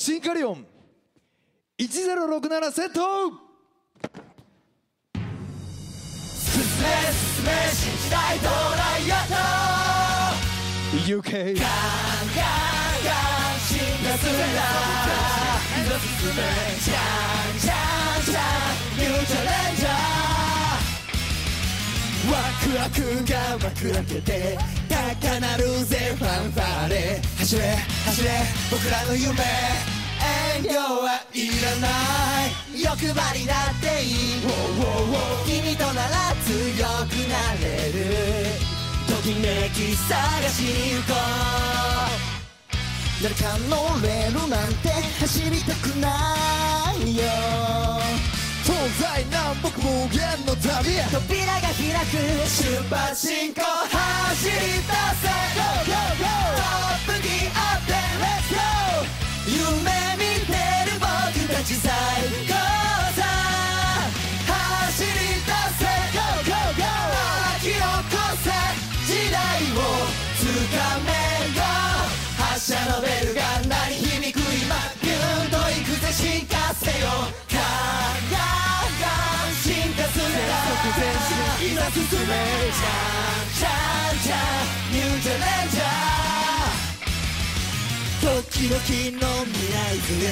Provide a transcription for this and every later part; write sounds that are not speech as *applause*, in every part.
シンカリオン。1067セット。進め進め信じないドライヤーと UK ガンガンガン進化する進めチャンチャンチャンニューチャレンジャーワクワクが幕開けて高鳴走れ走れ僕らの夢。遠慮はいらない。欲張りだっていい。君となら強くなれる。ときめき探しに行こう。誰かのレールなんて走りたくないよ。東西南北無限の旅扉が開く。出発進行。走り出せ。Go Go せよガンガンガン進化するんだいざ進めチャンチャンチャンニューチャレンジャー時々の未来図へ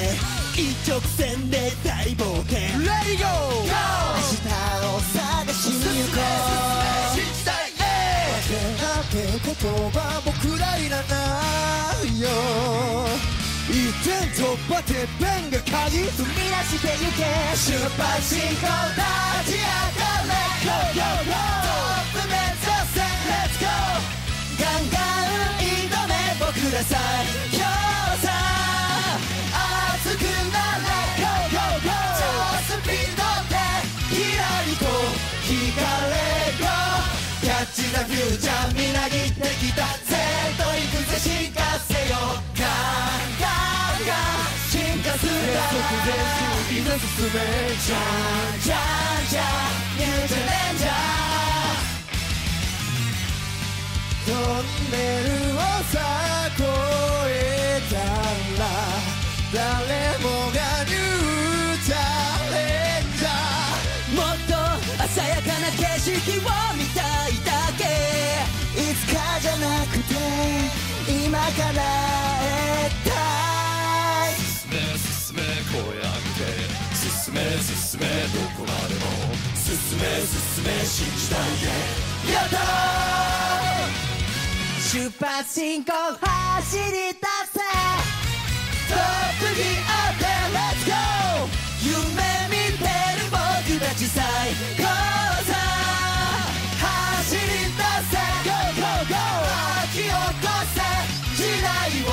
一直線で大冒険レディゴー明日を探しに行こう。信じたいって言葉僕らいらない突破てっぺんが鍵踏み出してゆけ出発進行立ち上がれ Go Go Go! トップ目指せ Let's go! ガンガン挑め僕ら最化するんだいざ進めじゃんじゃんじゃんニューチャレンジャートンネルをさ越えたら誰もがニューチャレンジャーもっと鮮やかな景色を見たいだけ。いつかじゃなくて今叶えめ進め信じたいや。ったー。出発進行走り出せ。トップギアで Let's go 夢見てる僕たち最高さ。走り出せ。Go Go Go 巻き起こせ。時代を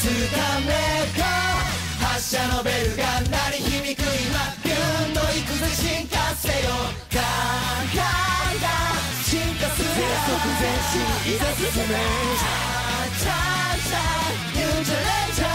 つかめ Go 発車のベルが鳴り響く今ビュンと行くぜ進化。せよガンガンガン進化する全速前進いざ進めチャンチャンチャンニューチャレンジャー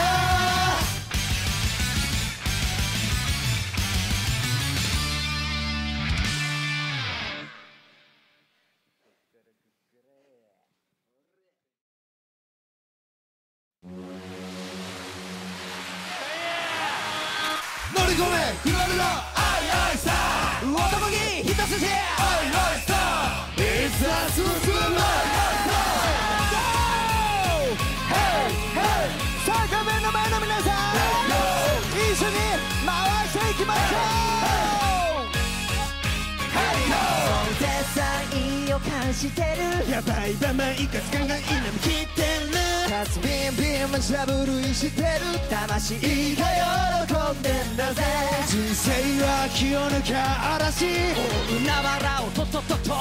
乗り込めクラブのアイアイさ男気一筋アイアイさい。ざ進めさあ画面の前の皆さん。一緒に回していきましょう絶賛を感じてる。やばいばまいかつかがいなみきってる。カツビンビンマジャブルイしてる。魂が喜んでんだぜ。人生は気を抜か嵐。海原をとっとっとっと。見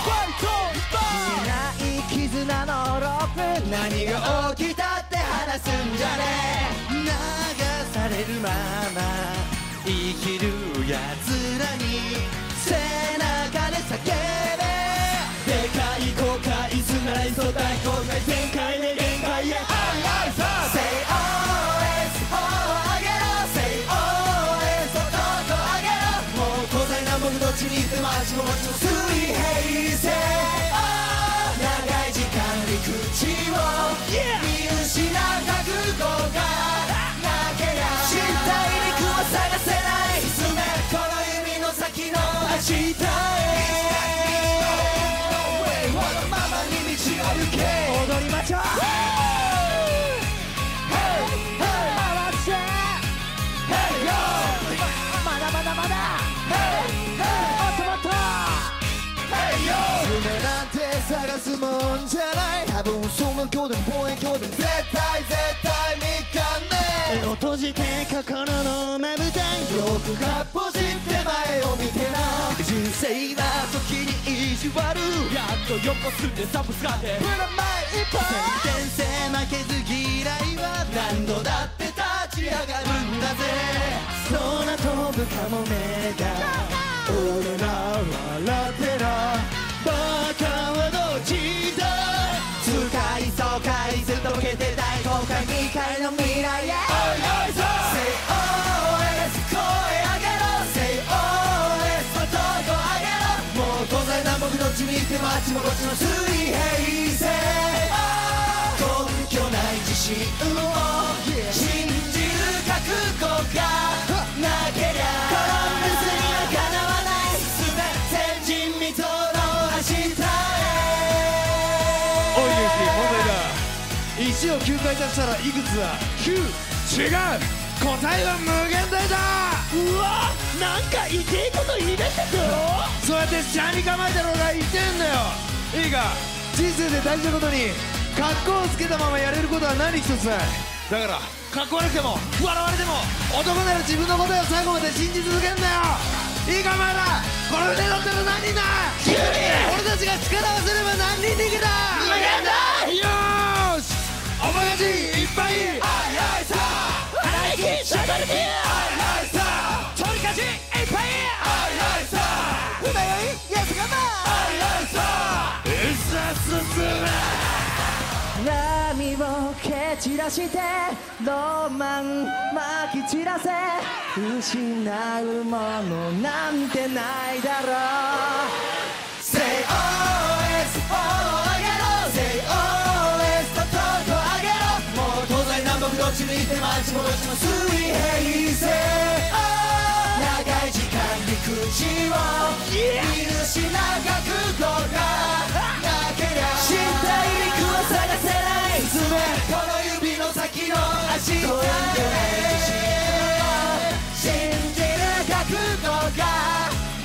ない絆のロープ。何が起きたって話すんじゃね。え流されるまま。生きる奴らに街の水平線。長い時間に口を見失った空港がなけりゃ死体肉を探せない。進め。この海の先の明日もんじゃない多分その距離望遠鏡で絶対絶対見かね目を閉じて心のまぶたよくかっぽじって前を見てな。人生は時に意地悪やっと横すんでサブスカーで。プラマイ一本。先生負けず嫌いは何度だって立ち上がるんだぜ。空飛ぶカモメが俺ら笑ってな。バカはど快するとけて大公開2回の未来へ。Say OS 声上げろ Say OS まとこ上げろもう東西南北どっち見てもあっちもこっちも水平線根拠ない自信を信じる覚悟がなけりゃ。を9回足したらいくつだ9違う答えは無限大だうわなんか痛いこと言い出したぞ。そうやって下に構えてる俺は言ってんだよ。いいか人生で大事なことに格好をつけたままやれることは何一つ。だから格好悪くても笑われても男なら自分のことを最後まで信じ続けんだよ。いいかお前ら。この腕だったら何人だ9波を蹴散らしてロマンまき散らせ失うものなんてないだ。ろ *laughs* う見失う覚悟がなけりゃ知った陸を探せない進めこの指の先の足と信じる覚悟が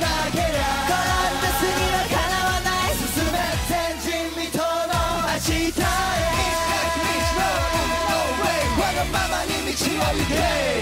なけりゃコロンブスにはかなわない進め前人未到の明日へわがままに道を行け